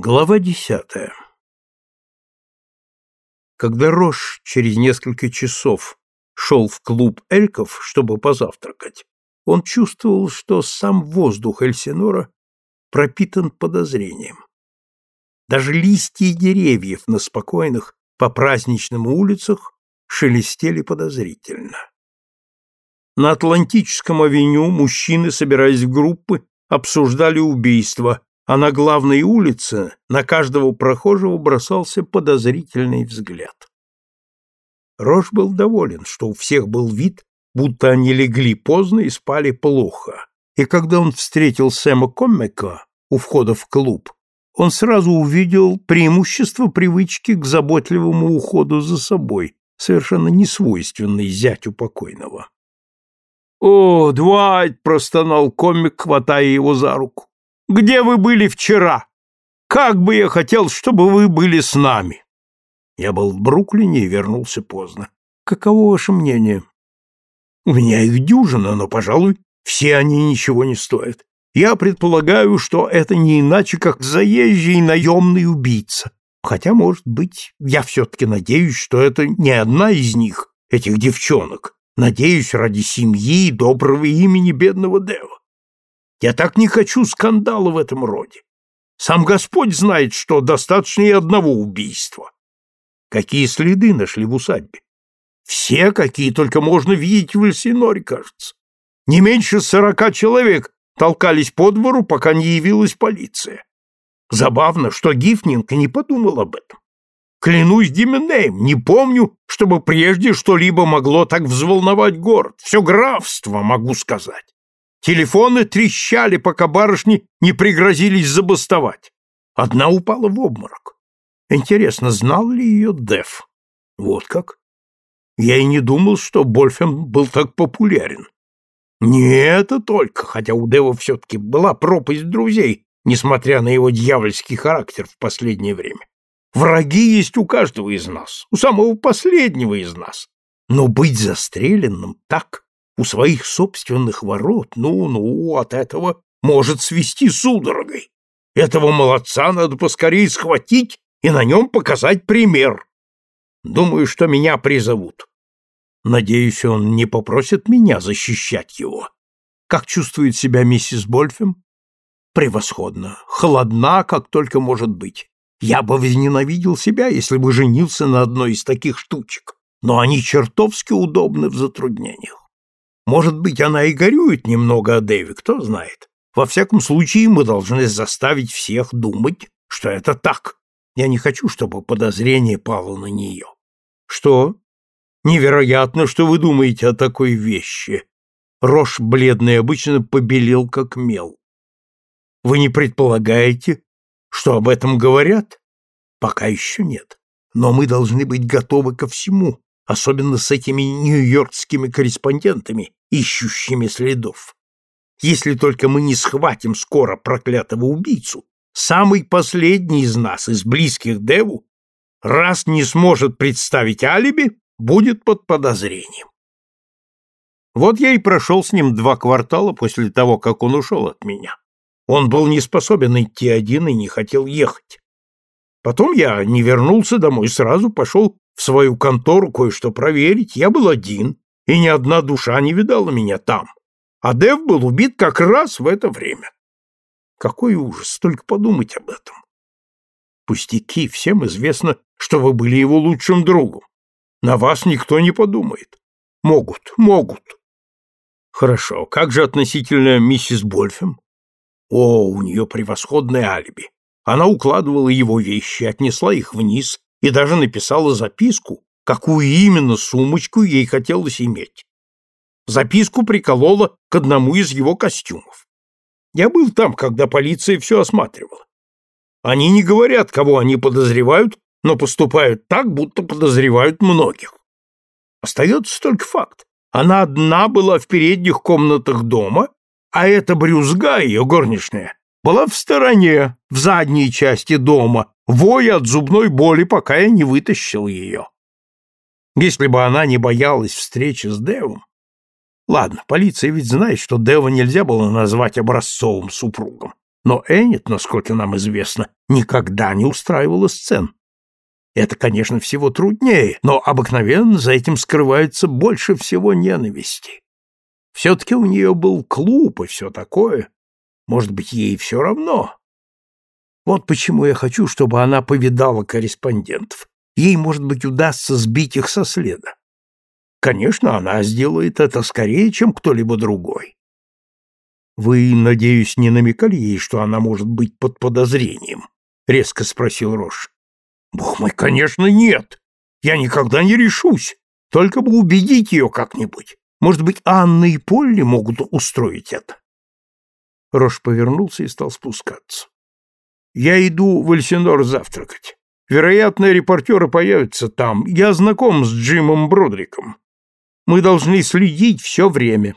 Глава десятая Когда Рош через несколько часов шел в клуб эльков, чтобы позавтракать, он чувствовал, что сам воздух Эльсинора пропитан подозрением. Даже листья деревьев на спокойных по праздничным улицах шелестели подозрительно. На Атлантическом авеню мужчины, собираясь в группы, обсуждали убийство, а на главной улице на каждого прохожего бросался подозрительный взгляд. Рош был доволен, что у всех был вид, будто они легли поздно и спали плохо, и когда он встретил Сэма Коммека у входа в клуб, он сразу увидел преимущество привычки к заботливому уходу за собой, совершенно несвойственной зятю покойного. «О, Двайт!» — простонал комик, хватая его за руку. Где вы были вчера? Как бы я хотел, чтобы вы были с нами. Я был в Бруклине и вернулся поздно. Каково ваше мнение? У меня их дюжина, но, пожалуй, все они ничего не стоят. Я предполагаю, что это не иначе, как заезжий наемный убийца. Хотя, может быть, я все-таки надеюсь, что это не одна из них, этих девчонок. Надеюсь, ради семьи и доброго имени бедного Дева. Я так не хочу скандала в этом роде. Сам Господь знает, что достаточно и одного убийства. Какие следы нашли в усадьбе? Все, какие только можно видеть в Эльсиноре, кажется. Не меньше сорока человек толкались по двору, пока не явилась полиция. Забавно, что Гифнинг не подумал об этом. Клянусь Дименеем, не помню, чтобы прежде что-либо могло так взволновать город. Все графство, могу сказать. Телефоны трещали, пока барышни не пригрозились забастовать. Одна упала в обморок. Интересно, знал ли ее Деф? Вот как? Я и не думал, что Больфем был так популярен. Не это только, хотя у Дева все-таки была пропасть друзей, несмотря на его дьявольский характер в последнее время. Враги есть у каждого из нас, у самого последнего из нас. Но быть застреленным так у своих собственных ворот, ну-ну, от этого может свести судорогой. Этого молодца надо поскорее схватить и на нем показать пример. Думаю, что меня призовут. Надеюсь, он не попросит меня защищать его. Как чувствует себя миссис Больфем? Превосходно. Холодна, как только может быть. Я бы возненавидел себя, если бы женился на одной из таких штучек. Но они чертовски удобны в затруднениях. Может быть, она и горюет немного о Дэви, кто знает. Во всяком случае, мы должны заставить всех думать, что это так. Я не хочу, чтобы подозрение пало на нее. Что? Невероятно, что вы думаете о такой вещи. Рош бледный обычно побелел, как мел. Вы не предполагаете, что об этом говорят? Пока еще нет. Но мы должны быть готовы ко всему, особенно с этими нью-йоркскими корреспондентами, ищущими следов. Если только мы не схватим скоро проклятого убийцу, самый последний из нас, из близких Деву, раз не сможет представить алиби, будет под подозрением. Вот я и прошел с ним два квартала после того, как он ушел от меня. Он был не способен идти один и не хотел ехать. Потом я не вернулся домой, сразу пошел в свою контору кое-что проверить. Я был один, и ни одна душа не видала меня там. А Дев был убит как раз в это время. Какой ужас, только подумать об этом. Пустяки, всем известно, что вы были его лучшим другом. На вас никто не подумает. Могут, могут. Хорошо, как же относительно миссис Больфем? О, у нее превосходное алиби. Она укладывала его вещи, отнесла их вниз и даже написала записку, какую именно сумочку ей хотелось иметь. Записку приколола к одному из его костюмов. Я был там, когда полиция все осматривала. Они не говорят, кого они подозревают, но поступают так, будто подозревают многих. Остается только факт. Она одна была в передних комнатах дома, а эта брюзга, ее горничная, была в стороне, в задней части дома, воя от зубной боли, пока я не вытащил ее. Если бы она не боялась встречи с Девом... Ладно, полиция ведь знает, что Дева нельзя было назвать образцовым супругом. Но Эннет, насколько нам известно, никогда не устраивала сцен. Это, конечно, всего труднее, но обыкновенно за этим скрывается больше всего ненависти. Все-таки у нее был клуб и все такое. Может быть, ей все равно. Вот почему я хочу, чтобы она повидала корреспондентов. Ей, может быть, удастся сбить их со следа. Конечно, она сделает это скорее, чем кто-либо другой. Вы, надеюсь, не намекали ей, что она может быть под подозрением? резко спросил Рош. Бог мой, конечно, нет. Я никогда не решусь. Только бы убедить ее как-нибудь. Может быть, Анна и Полли могут устроить это. Рош повернулся и стал спускаться. Я иду в Эльсинор завтракать. Вероятно, репортеры появятся там. Я знаком с Джимом Бродриком. Мы должны следить все время.